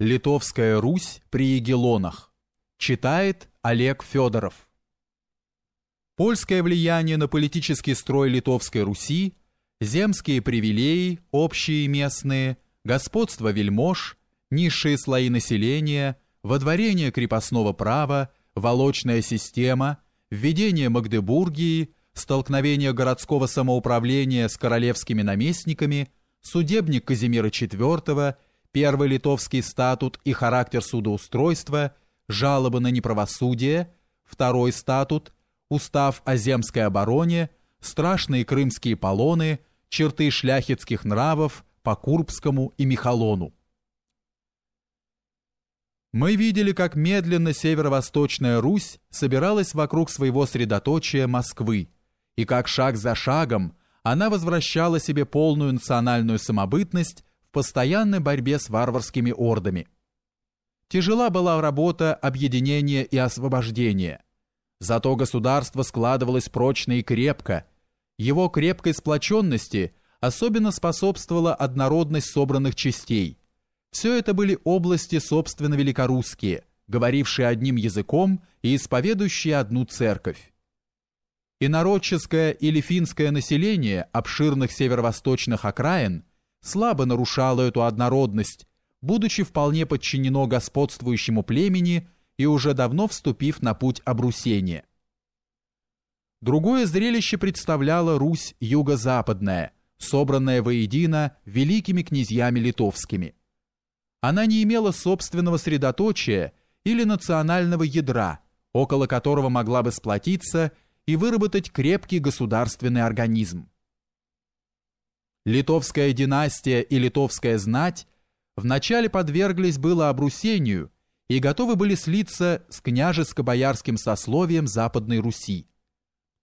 Литовская Русь при Егелонах. Читает Олег Федоров. Польское влияние на политический строй Литовской Руси, земские привилеи, общие и местные, господство вельмож, низшие слои населения, водворение крепостного права, волочная система, введение Магдебургии, столкновение городского самоуправления с королевскими наместниками, судебник Казимира IV – первый литовский статут и характер судоустройства, жалобы на неправосудие, второй статут, устав о земской обороне, страшные крымские полоны, черты шляхетских нравов по Курбскому и Михалону. Мы видели, как медленно северо-восточная Русь собиралась вокруг своего средоточия Москвы, и как шаг за шагом она возвращала себе полную национальную самобытность в постоянной борьбе с варварскими ордами. Тяжела была работа объединения и освобождения. Зато государство складывалось прочно и крепко. Его крепкой сплоченности особенно способствовала однородность собранных частей. Все это были области собственно великорусские, говорившие одним языком и исповедующие одну церковь. Инородческое или финское население обширных северо-восточных окраин – слабо нарушало эту однородность, будучи вполне подчинено господствующему племени и уже давно вступив на путь обрусения. Другое зрелище представляла Русь юго-западная, собранная воедино великими князьями литовскими. Она не имела собственного средоточия или национального ядра, около которого могла бы сплотиться и выработать крепкий государственный организм. Литовская династия и литовская знать вначале подверглись было обрусению и готовы были слиться с княжеско-боярским сословием Западной Руси.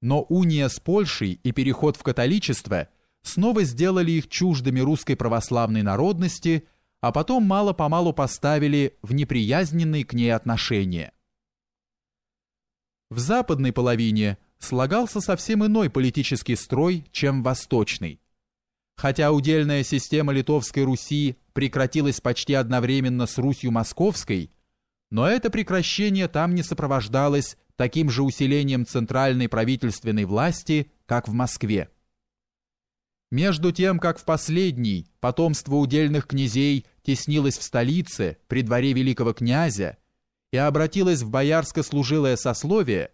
Но уния с Польшей и переход в католичество снова сделали их чуждыми русской православной народности, а потом мало-помалу поставили в неприязненные к ней отношения. В западной половине слагался совсем иной политический строй, чем в восточной. Хотя удельная система Литовской Руси прекратилась почти одновременно с Русью Московской, но это прекращение там не сопровождалось таким же усилением центральной правительственной власти, как в Москве. Между тем, как в последней потомство удельных князей теснилось в столице при дворе великого князя и обратилось в боярско-служилое сословие,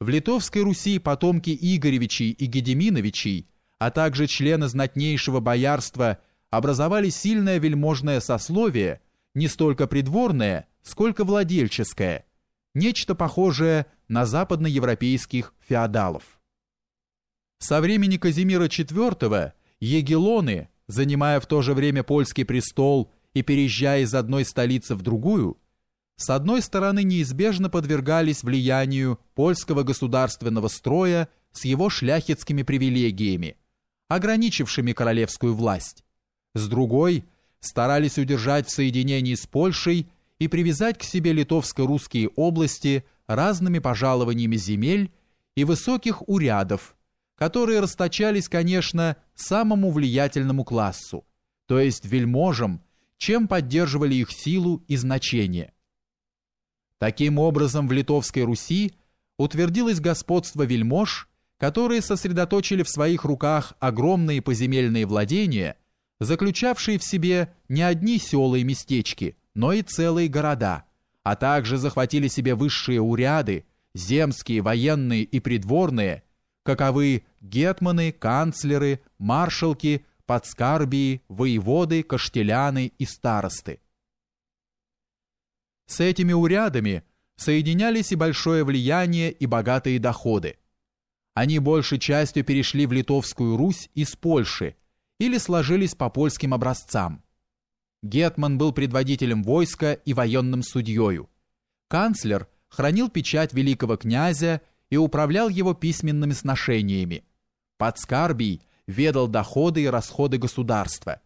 в Литовской Руси потомки Игоревичей и Гедеминовичей – а также члены знатнейшего боярства образовали сильное вельможное сословие, не столько придворное, сколько владельческое, нечто похожее на западноевропейских феодалов. Со времени Казимира IV егелоны, занимая в то же время польский престол и переезжая из одной столицы в другую, с одной стороны неизбежно подвергались влиянию польского государственного строя с его шляхетскими привилегиями – ограничившими королевскую власть. С другой, старались удержать в соединении с Польшей и привязать к себе литовско-русские области разными пожалованиями земель и высоких урядов, которые расточались, конечно, самому влиятельному классу, то есть вельможам, чем поддерживали их силу и значение. Таким образом, в Литовской Руси утвердилось господство вельмож которые сосредоточили в своих руках огромные поземельные владения, заключавшие в себе не одни села и местечки, но и целые города, а также захватили себе высшие уряды, земские, военные и придворные, каковы гетманы, канцлеры, маршалки, подскарбии, воеводы, каштеляны и старосты. С этими урядами соединялись и большое влияние, и богатые доходы – они большей частью перешли в Литовскую Русь из Польши или сложились по польским образцам. Гетман был предводителем войска и военным судьёю. Канцлер хранил печать великого князя и управлял его письменными сношениями. Подскарбий ведал доходы и расходы государства –